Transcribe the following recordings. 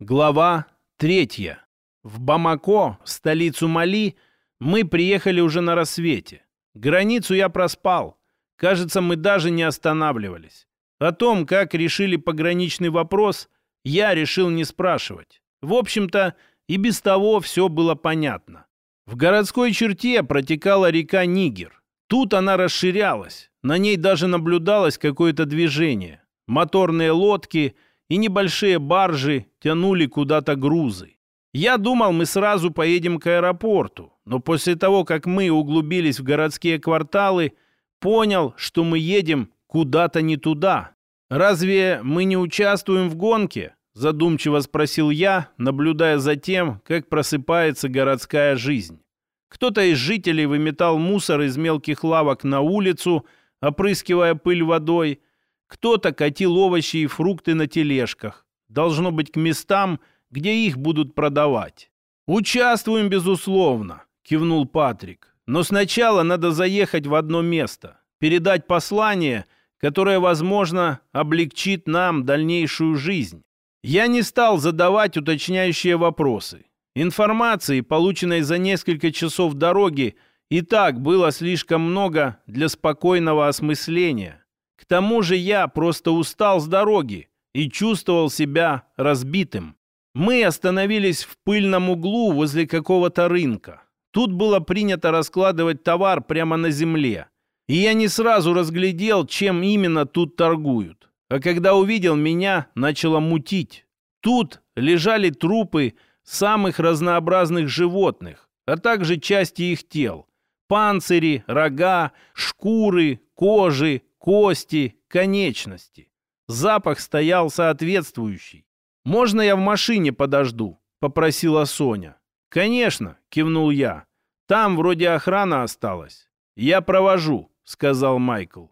Глава третья. В Бамако, столицу Мали, мы приехали уже на рассвете. Границу я проспал. Кажется, мы даже не останавливались. О том, как решили пограничный вопрос, я решил не спрашивать. В общем-то, и без того все было понятно. В городской черте протекала река Нигер. Тут она расширялась. На ней даже наблюдалось какое-то движение. Моторные лодки – и небольшие баржи тянули куда-то грузы. Я думал, мы сразу поедем к аэропорту, но после того, как мы углубились в городские кварталы, понял, что мы едем куда-то не туда. «Разве мы не участвуем в гонке?» – задумчиво спросил я, наблюдая за тем, как просыпается городская жизнь. Кто-то из жителей выметал мусор из мелких лавок на улицу, опрыскивая пыль водой – кто-то катил овощи и фрукты на тележках. Должно быть к местам, где их будут продавать. «Участвуем, безусловно», — кивнул Патрик. «Но сначала надо заехать в одно место, передать послание, которое, возможно, облегчит нам дальнейшую жизнь». Я не стал задавать уточняющие вопросы. Информации, полученной за несколько часов дороги, и так было слишком много для спокойного осмысления. К тому же я просто устал с дороги и чувствовал себя разбитым. Мы остановились в пыльном углу возле какого-то рынка. Тут было принято раскладывать товар прямо на земле. И я не сразу разглядел, чем именно тут торгуют. А когда увидел меня, начало мутить. Тут лежали трупы самых разнообразных животных, а также части их тел. Панцири, рога, шкуры, кожи, кости, конечности. Запах стоял соответствующий. «Можно я в машине подожду?» — попросила Соня. «Конечно», — кивнул я. «Там вроде охрана осталась». «Я провожу», — сказал Майкл.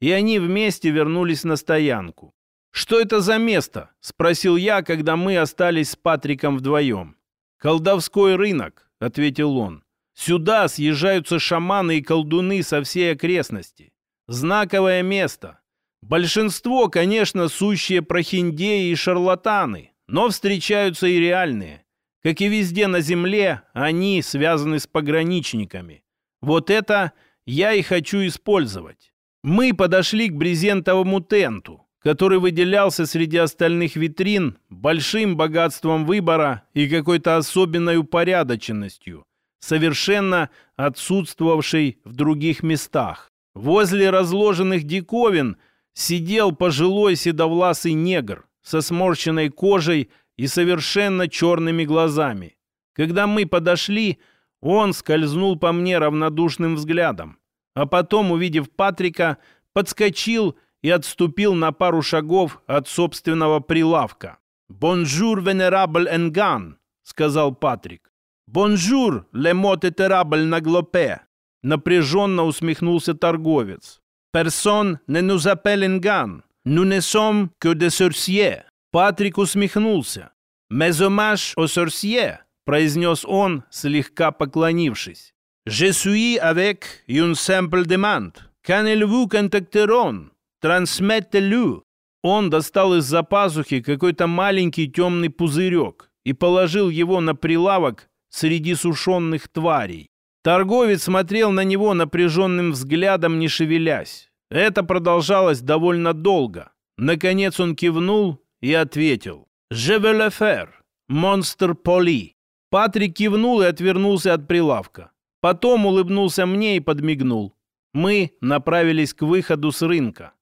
И они вместе вернулись на стоянку. «Что это за место?» — спросил я, когда мы остались с Патриком вдвоем. «Колдовской рынок», — ответил он. «Сюда съезжаются шаманы и колдуны со всей окрестности. Знаковое место. Большинство, конечно, сущие прохиндеи и шарлатаны, но встречаются и реальные. Как и везде на земле, они связаны с пограничниками. Вот это я и хочу использовать. Мы подошли к брезентовому тенту, который выделялся среди остальных витрин большим богатством выбора и какой-то особенной упорядоченностью, совершенно отсутствовавшей в других местах. Возле разложенных диковин сидел пожилой седовласый негр со сморщенной кожей и совершенно черными глазами. Когда мы подошли, он скользнул по мне равнодушным взглядом, а потом, увидев Патрика, подскочил и отступил на пару шагов от собственного прилавка. «Бонжур, венерабль Энган», — сказал Патрик. «Бонжур, ле мот этерабль на глопе». Напряженно усмехнулся торговец. «Персон не nous appelle Engан. Nous ne sommes que des sorciers». Патрик усмехнулся. «Mais hommage aux sorciers», произнес он, слегка поклонившись. «Je suis avec une simple demande. Quand vous contacteront, transmettez-le». Он достал из-за пазухи какой-то маленький темный пузырек и положил его на прилавок среди сушеных тварей. Торговец смотрел на него напряженным взглядом, не шевелясь. Это продолжалось довольно долго. Наконец он кивнул и ответил. «Je veux le faire, монстр Поли». Патрик кивнул и отвернулся от прилавка. Потом улыбнулся мне и подмигнул. Мы направились к выходу с рынка.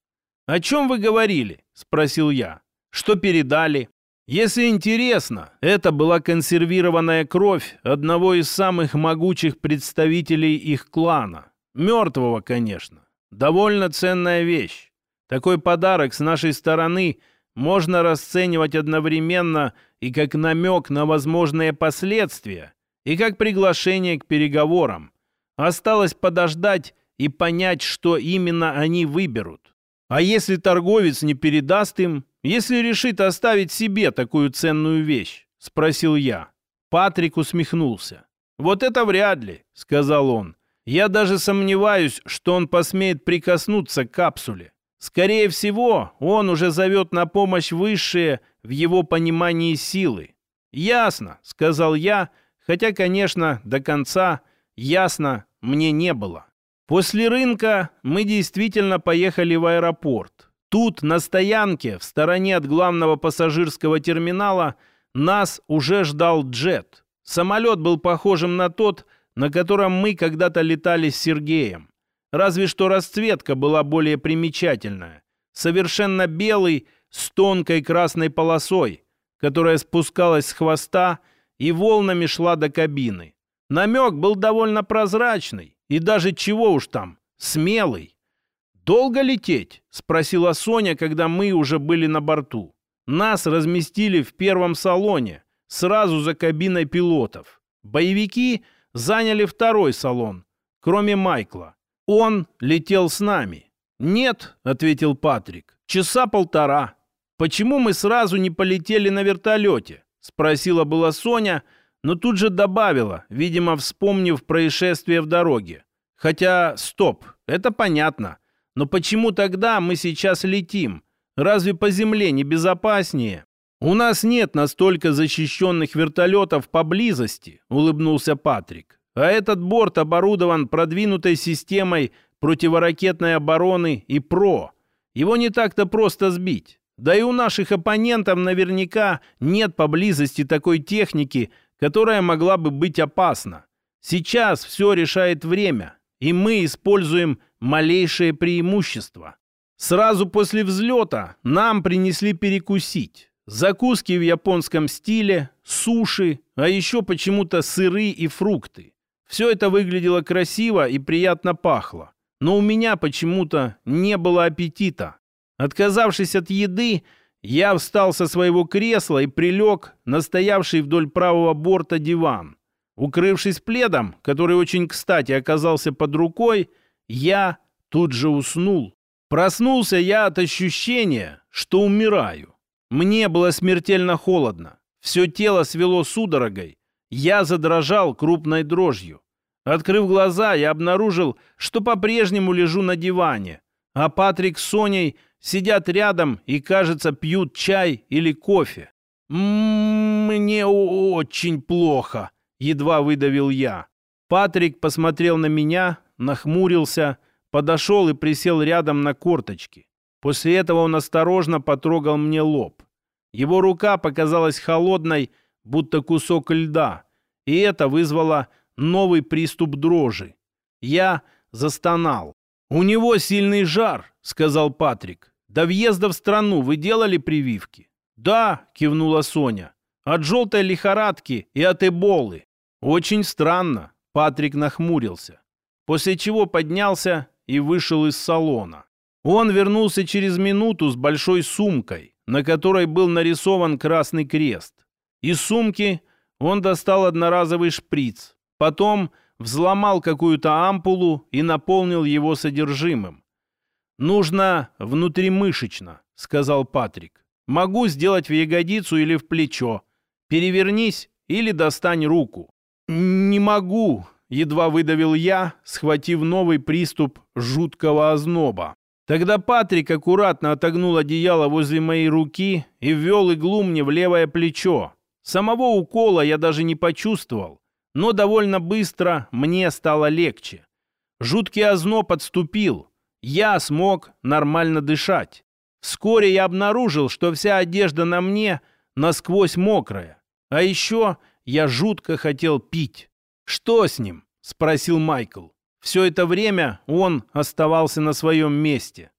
«О чем вы говорили?» – спросил я. «Что передали?» Если интересно, это была консервированная кровь одного из самых могучих представителей их клана. Мертвого, конечно. Довольно ценная вещь. Такой подарок с нашей стороны можно расценивать одновременно и как намек на возможные последствия, и как приглашение к переговорам. Осталось подождать и понять, что именно они выберут. А если торговец не передаст им, если решит оставить себе такую ценную вещь?» — спросил я. Патрик усмехнулся. «Вот это вряд ли», — сказал он. «Я даже сомневаюсь, что он посмеет прикоснуться к капсуле. Скорее всего, он уже зовет на помощь высшие в его понимании силы. «Ясно», — сказал я, хотя, конечно, до конца ясно мне не было. После рынка мы действительно поехали в аэропорт. Тут, на стоянке, в стороне от главного пассажирского терминала, нас уже ждал джет. Самолет был похожим на тот, на котором мы когда-то летали с Сергеем. Разве что расцветка была более примечательная. Совершенно белый, с тонкой красной полосой, которая спускалась с хвоста и волнами шла до кабины. Намек был довольно прозрачный и даже чего уж там, смелый. «Долго лететь?» — спросила Соня, когда мы уже были на борту. Нас разместили в первом салоне, сразу за кабиной пилотов. Боевики заняли второй салон, кроме Майкла. Он летел с нами. «Нет», — ответил Патрик, — «часа полтора». «Почему мы сразу не полетели на вертолете?» — спросила была Соня, но тут же добавила, видимо, вспомнив происшествие в дороге. «Хотя, стоп, это понятно. Но почему тогда мы сейчас летим? Разве по земле не безопаснее?» «У нас нет настолько защищенных вертолетов поблизости», — улыбнулся Патрик. «А этот борт оборудован продвинутой системой противоракетной обороны и ПРО. Его не так-то просто сбить. Да и у наших оппонентов наверняка нет поблизости такой техники, которая могла бы быть опасна. Сейчас все решает время, и мы используем малейшее преимущество. Сразу после взлета нам принесли перекусить. Закуски в японском стиле, суши, а еще почему-то сыры и фрукты. Все это выглядело красиво и приятно пахло. Но у меня почему-то не было аппетита. Отказавшись от еды, я встал со своего кресла и прилег на стоявший вдоль правого борта диван. Укрывшись пледом, который очень кстати оказался под рукой, я тут же уснул. Проснулся я от ощущения, что умираю. Мне было смертельно холодно. Все тело свело судорогой. Я задрожал крупной дрожью. Открыв глаза, я обнаружил, что по-прежнему лежу на диване, а Патрик с Соней сидят рядом и, кажется, пьют чай или кофе. «Мне очень плохо», — едва выдавил я. Патрик посмотрел на меня, нахмурился, подошел и присел рядом на корточки. После этого он осторожно потрогал мне лоб. Его рука показалась холодной, будто кусок льда, и это вызвало новый приступ дрожи. Я застонал. «У него сильный жар», — сказал Патрик. «До въезда в страну вы делали прививки?» «Да», — кивнула Соня. «От желтой лихорадки и от эболы». «Очень странно», — Патрик нахмурился. После чего поднялся и вышел из салона. Он вернулся через минуту с большой сумкой, на которой был нарисован красный крест. Из сумки он достал одноразовый шприц, потом взломал какую-то ампулу и наполнил его содержимым. «Нужно внутримышечно», — сказал Патрик. «Могу сделать в ягодицу или в плечо. Перевернись или достань руку». «Не могу», — едва выдавил я, схватив новый приступ жуткого озноба. Тогда Патрик аккуратно отогнул одеяло возле моей руки и ввел иглу мне в левое плечо. Самого укола я даже не почувствовал, но довольно быстро мне стало легче. Жуткий озноб подступил, я смог нормально дышать. Вскоре я обнаружил, что вся одежда на мне насквозь мокрая. А еще я жутко хотел пить. «Что с ним?» — спросил Майкл. Все это время он оставался на своем месте.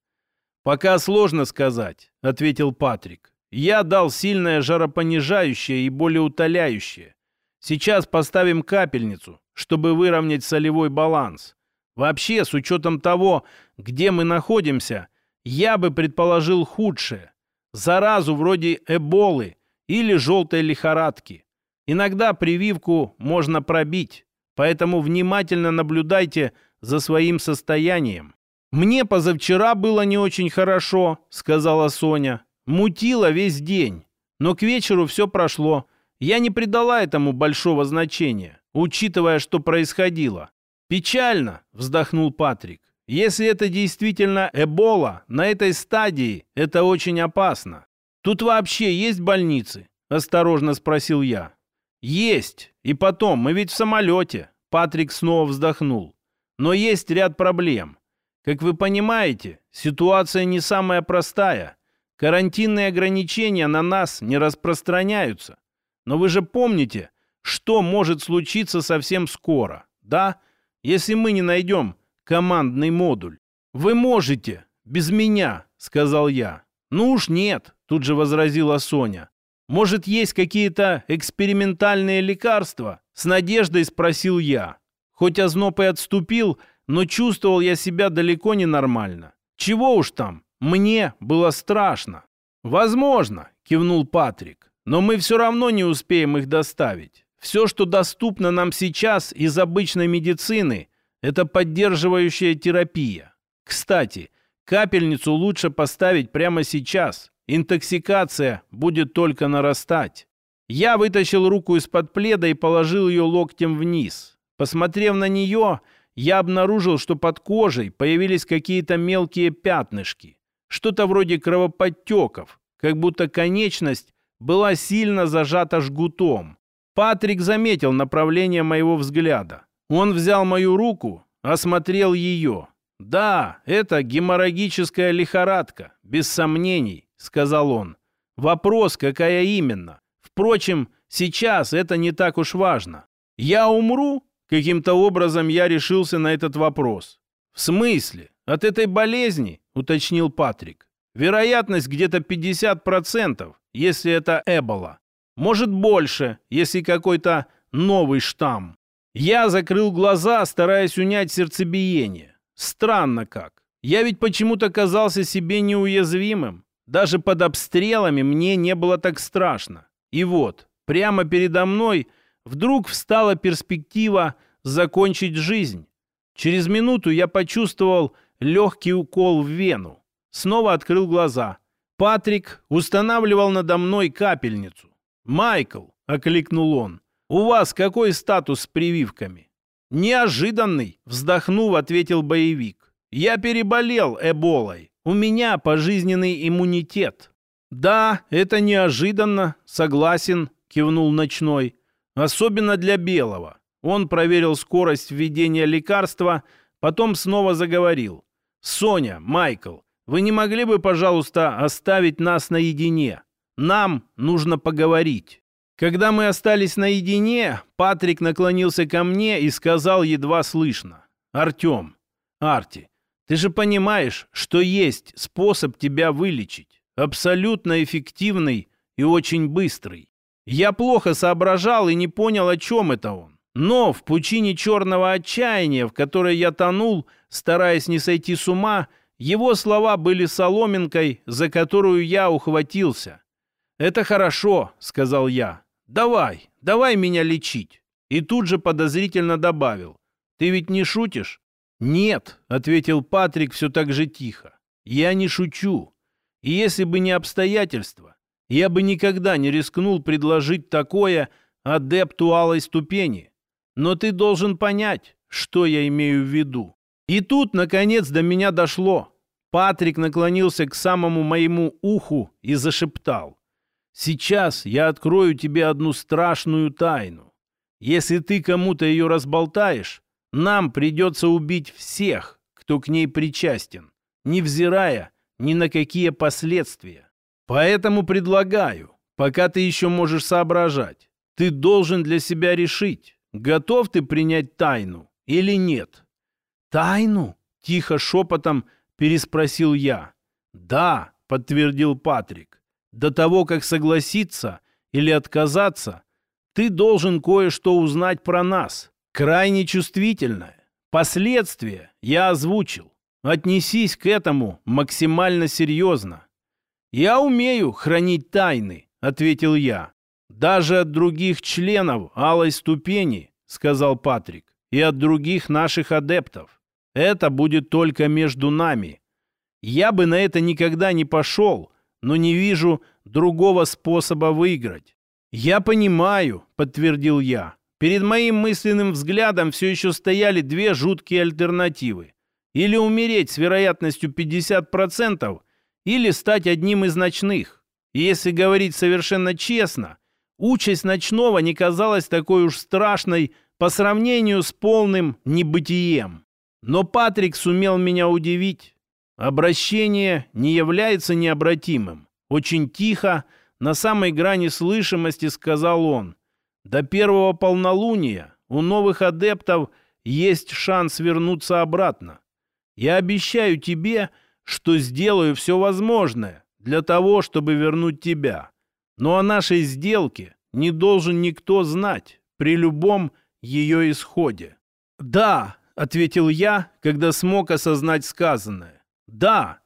«Пока сложно сказать», — ответил Патрик. «Я дал сильное жаропонижающее и болеутоляющее. Сейчас поставим капельницу, чтобы выровнять солевой баланс. Вообще, с учетом того, где мы находимся, я бы предположил худшее. Заразу вроде эболы или желтой лихорадки. Иногда прививку можно пробить, поэтому внимательно наблюдайте за своим состоянием. «Мне позавчера было не очень хорошо», — сказала Соня. «Мутила весь день, но к вечеру все прошло. Я не придала этому большого значения, учитывая, что происходило. «Печально», — вздохнул Патрик. Если это действительно Эбола, на этой стадии это очень опасно. Тут вообще есть больницы? Осторожно спросил я. Есть. И потом, мы ведь в самолете. Патрик снова вздохнул. Но есть ряд проблем. Как вы понимаете, ситуация не самая простая. Карантинные ограничения на нас не распространяются. Но вы же помните, что может случиться совсем скоро, да? Если мы не найдем командный модуль. Вы можете, без меня, сказал я. Ну уж нет, тут же возразила Соня. Может, есть какие-то экспериментальные лекарства? С надеждой спросил я. Хоть озноб и отступил, но чувствовал я себя далеко не нормально. Чего уж там, мне было страшно. Возможно, кивнул Патрик, но мы все равно не успеем их доставить. Все, что доступно нам сейчас из обычной медицины, это поддерживающая терапия. Кстати, капельницу лучше поставить прямо сейчас. Интоксикация будет только нарастать. Я вытащил руку из-под пледа и положил ее локтем вниз. Посмотрев на нее, я обнаружил, что под кожей появились какие-то мелкие пятнышки. Что-то вроде кровоподтеков, как будто конечность была сильно зажата жгутом. Патрик заметил направление моего взгляда. Он взял мою руку, осмотрел ее. «Да, это геморрагическая лихорадка, без сомнений», — сказал он. «Вопрос, какая именно? Впрочем, сейчас это не так уж важно. Я умру?» Каким-то образом я решился на этот вопрос. «В смысле? От этой болезни?» — уточнил Патрик. «Вероятность где-то 50%, если это Эбола. Может, больше, если какой-то новый штамм. Я закрыл глаза, стараясь унять сердцебиение. Странно как. Я ведь почему-то казался себе неуязвимым. Даже под обстрелами мне не было так страшно. И вот, прямо передо мной вдруг встала перспектива закончить жизнь. Через минуту я почувствовал легкий укол в вену. Снова открыл глаза. Патрик устанавливал надо мной капельницу. «Майкл», — окликнул он, — «у вас какой статус с прививками?» «Неожиданный», — вздохнув, ответил боевик. «Я переболел эболой. У меня пожизненный иммунитет». «Да, это неожиданно, согласен», — кивнул ночной. «Особенно для белого». Он проверил скорость введения лекарства, потом снова заговорил. «Соня, Майкл, вы не могли бы, пожалуйста, оставить нас наедине?» Нам нужно поговорить. Когда мы остались наедине, Патрик наклонился ко мне и сказал едва слышно. «Артем, Арти, ты же понимаешь, что есть способ тебя вылечить. Абсолютно эффективный и очень быстрый. Я плохо соображал и не понял, о чем это он. Но в пучине черного отчаяния, в которой я тонул, стараясь не сойти с ума, его слова были соломинкой, за которую я ухватился. «Это хорошо», — сказал я. «Давай, давай меня лечить». И тут же подозрительно добавил. «Ты ведь не шутишь?» «Нет», — ответил Патрик все так же тихо. «Я не шучу. И если бы не обстоятельства, я бы никогда не рискнул предложить такое адепту алой ступени. Но ты должен понять, что я имею в виду». И тут, наконец, до меня дошло. Патрик наклонился к самому моему уху и зашептал. Сейчас я открою тебе одну страшную тайну. Если ты кому-то ее разболтаешь, нам придется убить всех, кто к ней причастен, невзирая ни на какие последствия. Поэтому предлагаю, пока ты еще можешь соображать, ты должен для себя решить, готов ты принять тайну или нет. «Тайну?» — тихо шепотом переспросил я. «Да», — подтвердил Патрик. До того, как согласиться или отказаться, ты должен кое-что узнать про нас. Крайне чувствительное. Последствия я озвучил. Отнесись к этому максимально серьезно. «Я умею хранить тайны», — ответил я. «Даже от других членов алой ступени», — сказал Патрик, «и от других наших адептов. Это будет только между нами. Я бы на это никогда не пошел, но не вижу другого способа выиграть. «Я понимаю», — подтвердил я. Перед моим мысленным взглядом все еще стояли две жуткие альтернативы. Или умереть с вероятностью 50%, или стать одним из ночных. И если говорить совершенно честно, участь ночного не казалась такой уж страшной по сравнению с полным небытием. Но Патрик сумел меня удивить. Обращение не является необратимым. Очень тихо, на самой грани слышимости сказал он. До первого полнолуния у новых адептов есть шанс вернуться обратно. Я обещаю тебе, что сделаю все возможное для того, чтобы вернуть тебя. Но о нашей сделке не должен никто знать при любом ее исходе. «Да», — ответил я, когда смог осознать сказанное. «Да,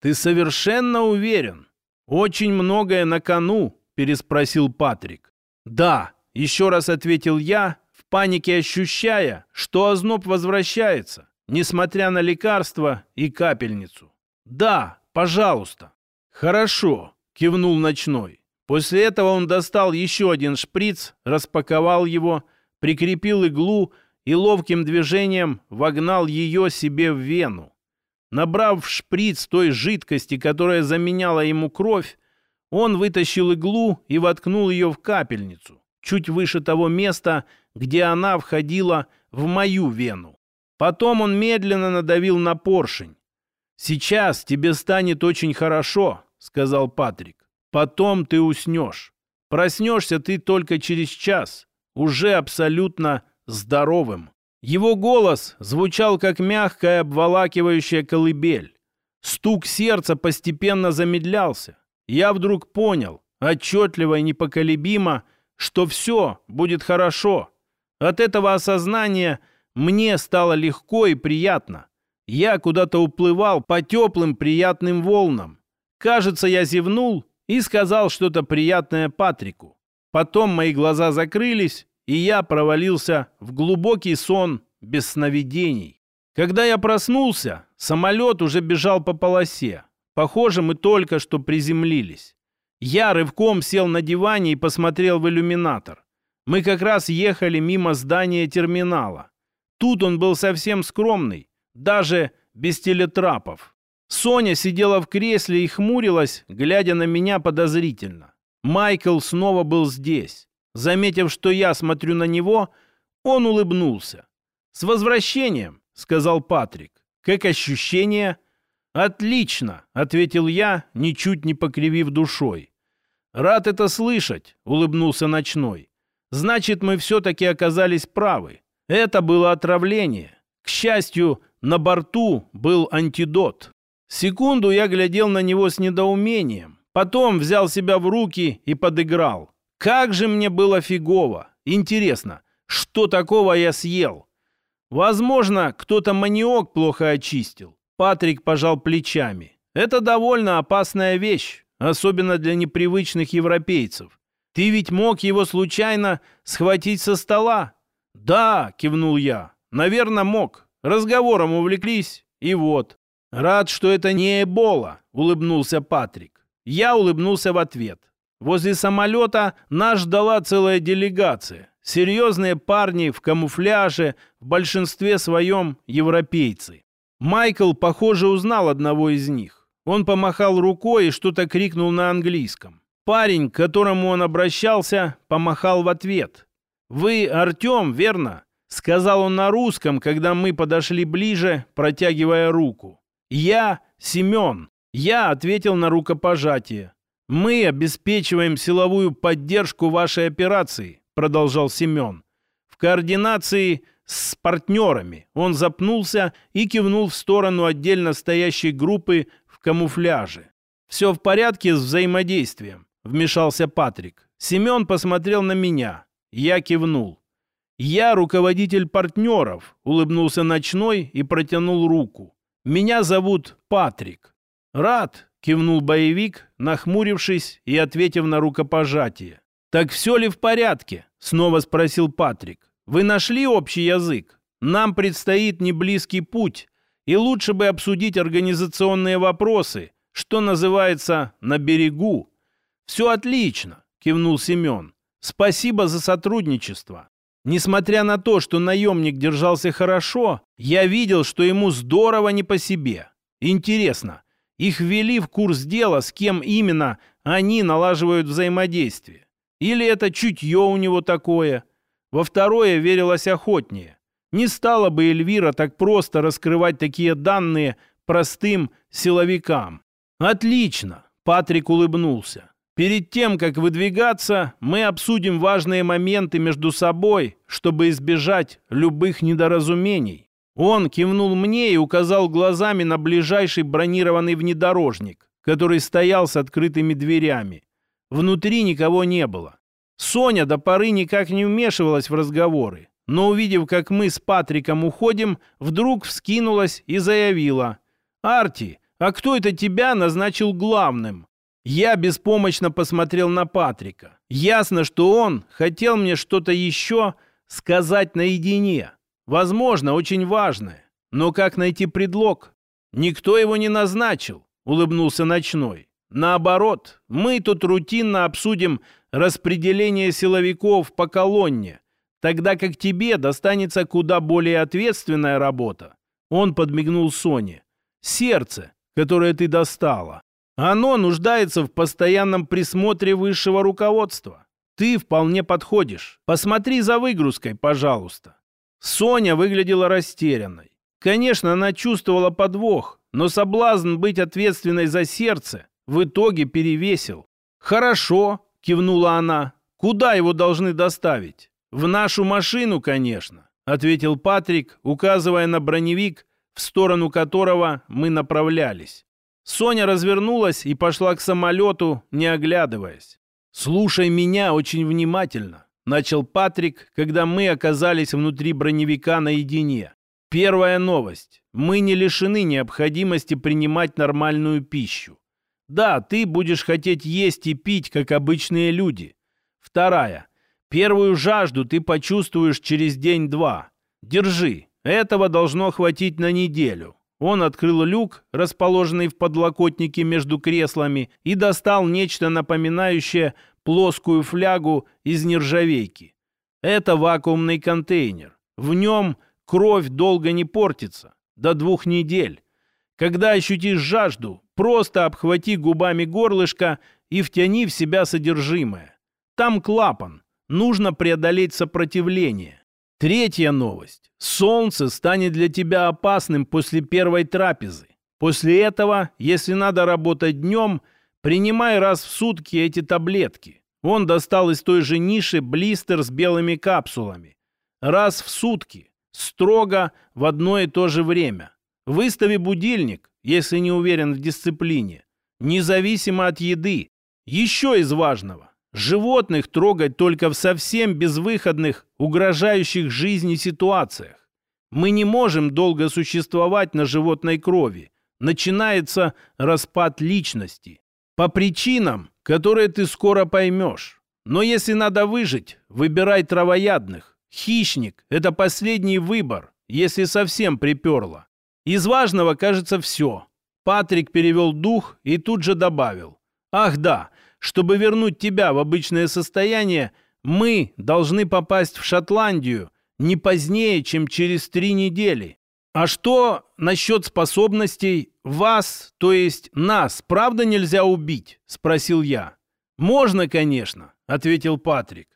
ты совершенно уверен. Очень многое на кону», — переспросил Патрик. «Да», — еще раз ответил я, в панике ощущая, что озноб возвращается, несмотря на лекарство и капельницу. «Да, пожалуйста». «Хорошо», — кивнул ночной. После этого он достал еще один шприц, распаковал его, прикрепил иглу и ловким движением вогнал ее себе в вену. Набрав в шприц той жидкости, которая заменяла ему кровь, он вытащил иглу и воткнул ее в капельницу, чуть выше того места, где она входила в мою вену. Потом он медленно надавил на поршень. «Сейчас тебе станет очень хорошо», — сказал Патрик. «Потом ты уснешь. Проснешься ты только через час, уже абсолютно здоровым. Его голос звучал как мягкая обволакивающая колыбель. Стук сердца постепенно замедлялся. Я вдруг понял, отчетливо и непоколебимо, что все будет хорошо. От этого осознания мне стало легко и приятно. Я куда-то уплывал по теплым приятным волнам. Кажется, я зевнул и сказал что-то приятное Патрику. Потом мои глаза закрылись, и я провалился в глубокий сон без сновидений. Когда я проснулся, самолет уже бежал по полосе. Похоже, мы только что приземлились. Я рывком сел на диване и посмотрел в иллюминатор. Мы как раз ехали мимо здания терминала. Тут он был совсем скромный, даже без телетрапов. Соня сидела в кресле и хмурилась, глядя на меня подозрительно. Майкл снова был здесь. Заметив, что я смотрю на него, он улыбнулся. «С возвращением!» — сказал Патрик. «Как ощущение?» «Отлично!» — ответил я, ничуть не покривив душой. «Рад это слышать!» — улыбнулся Ночной. «Значит, мы все-таки оказались правы. Это было отравление. К счастью, на борту был антидот. Секунду я глядел на него с недоумением. Потом взял себя в руки и подыграл. Как же мне было фигово. Интересно, что такого я съел? Возможно, кто-то маниок плохо очистил. Патрик пожал плечами. Это довольно опасная вещь, особенно для непривычных европейцев. Ты ведь мог его случайно схватить со стола? Да, кивнул я. Наверное, мог. Разговором увлеклись, и вот. Рад, что это не Эбола, улыбнулся Патрик. Я улыбнулся в ответ. Возле самолета нас ждала целая делегация. Серьезные парни в камуфляже, в большинстве своем европейцы. Майкл, похоже, узнал одного из них. Он помахал рукой и что-то крикнул на английском. Парень, к которому он обращался, помахал в ответ. «Вы Артем, верно?» — сказал он на русском, когда мы подошли ближе, протягивая руку. «Я Семен». Я ответил на рукопожатие. «Мы обеспечиваем силовую поддержку вашей операции», — продолжал Семен. «В координации с партнерами». Он запнулся и кивнул в сторону отдельно стоящей группы камуфляже. «Все в порядке с взаимодействием», — вмешался Патрик. Семен посмотрел на меня. Я кивнул. «Я руководитель партнеров», — улыбнулся Ночной и протянул руку. «Меня зовут Патрик». «Рад», Кивнул боевик, нахмурившись и ответив на рукопожатие. «Так все ли в порядке?» — снова спросил Патрик. «Вы нашли общий язык? Нам предстоит неблизкий путь, и лучше бы обсудить организационные вопросы, что называется, на берегу». «Все отлично», — кивнул Семен. «Спасибо за сотрудничество». Несмотря на то, что наемник держался хорошо, я видел, что ему здорово не по себе. Интересно, их ввели в курс дела, с кем именно они налаживают взаимодействие? Или это чутье у него такое? Во второе верилось охотнее. Не стала бы Эльвира так просто раскрывать такие данные простым силовикам. «Отлично!» – Патрик улыбнулся. «Перед тем, как выдвигаться, мы обсудим важные моменты между собой, чтобы избежать любых недоразумений». Он кивнул мне и указал глазами на ближайший бронированный внедорожник, который стоял с открытыми дверями. Внутри никого не было. Соня до поры никак не вмешивалась в разговоры, но увидев, как мы с Патриком уходим, вдруг вскинулась и заявила. «Арти, а кто это тебя назначил главным?» Я беспомощно посмотрел на Патрика. Ясно, что он хотел мне что-то еще сказать наедине. Возможно, очень важное. Но как найти предлог? Никто его не назначил, улыбнулся Ночной. Наоборот, мы тут рутинно обсудим распределение силовиков по колонне, тогда как тебе достанется куда более ответственная работа. Он подмигнул Соне. Сердце, которое ты достала. Оно нуждается в постоянном присмотре высшего руководства. Ты вполне подходишь. Посмотри за выгрузкой, пожалуйста. Соня выглядела растерянной. Конечно, она чувствовала подвох, но соблазн быть ответственной за сердце в итоге перевесил. «Хорошо», — кивнула она. «Куда его должны доставить?» «В нашу машину, конечно», — ответил Патрик, указывая на броневик, в сторону которого мы направлялись. Соня развернулась и пошла к самолету, не оглядываясь. «Слушай меня очень внимательно», — начал Патрик, когда мы оказались внутри броневика наедине. «Первая новость. Мы не лишены необходимости принимать нормальную пищу. Да, ты будешь хотеть есть и пить, как обычные люди. Вторая. Первую жажду ты почувствуешь через день-два. Держи. Этого должно хватить на неделю. Он открыл люк, расположенный в подлокотнике между креслами, и достал нечто напоминающее плоскую флягу из нержавейки. Это вакуумный контейнер. В нем кровь долго не портится, до двух недель. Когда ощутишь жажду, просто обхвати губами горлышко и втяни в себя содержимое. Там клапан. Нужно преодолеть сопротивление. Третья новость. Солнце станет для тебя опасным после первой трапезы. После этого, если надо работать днем, принимай раз в сутки эти таблетки. Он достал из той же ниши блистер с белыми капсулами. Раз в сутки. Строго в одно и то же время. Выстави будильник, если не уверен в дисциплине. Независимо от еды. Еще из важного. Животных трогать только в совсем безвыходных, угрожающих жизни ситуациях. Мы не можем долго существовать на животной крови. Начинается распад личности. По причинам, которые ты скоро поймешь. Но если надо выжить, выбирай травоядных. Хищник – это последний выбор, если совсем приперло. Из важного, кажется, все. Патрик перевел дух и тут же добавил. Ах да, чтобы вернуть тебя в обычное состояние, мы должны попасть в Шотландию не позднее, чем через три недели. А что насчет способностей вас, то есть нас, правда нельзя убить? Спросил я. Можно, конечно, ответил Патрик.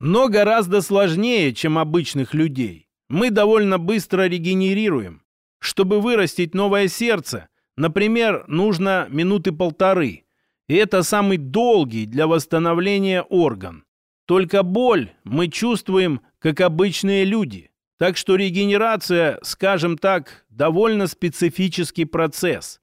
Но гораздо сложнее, чем обычных людей. Мы довольно быстро регенерируем. Чтобы вырастить новое сердце, например, нужно минуты полторы. И это самый долгий для восстановления орган. Только боль мы чувствуем, как обычные люди. Так что регенерация, скажем так, довольно специфический процесс.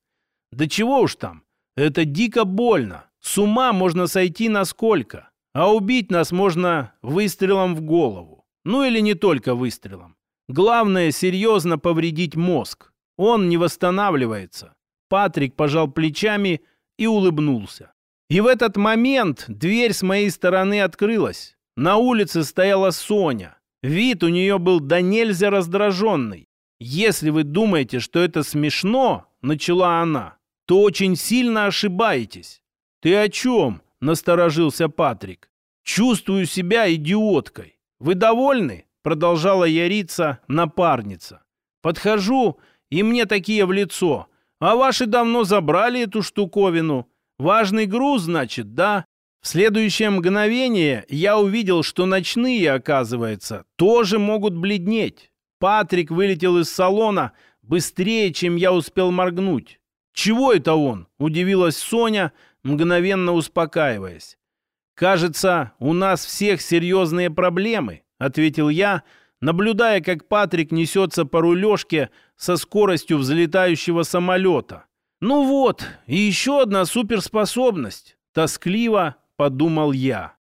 Да чего уж там, это дико больно. С ума можно сойти насколько. А убить нас можно выстрелом в голову. Ну или не только выстрелом. Главное, серьезно повредить мозг. Он не восстанавливается. Патрик пожал плечами и улыбнулся. И в этот момент дверь с моей стороны открылась. На улице стояла Соня. Вид у нее был до нельзя раздраженный. «Если вы думаете, что это смешно», — начала она, — «то очень сильно ошибаетесь». «Ты о чем?» — насторожился Патрик. «Чувствую себя идиоткой. Вы довольны?» продолжала яриться напарница. Подхожу, и мне такие в лицо. А ваши давно забрали эту штуковину. Важный груз, значит, да? В следующее мгновение я увидел, что ночные, оказывается, тоже могут бледнеть. Патрик вылетел из салона быстрее, чем я успел моргнуть. «Чего это он?» – удивилась Соня, мгновенно успокаиваясь. «Кажется, у нас всех серьезные проблемы», — ответил я, наблюдая, как Патрик несется по рулежке со скоростью взлетающего самолета. «Ну вот, и еще одна суперспособность», — тоскливо подумал я.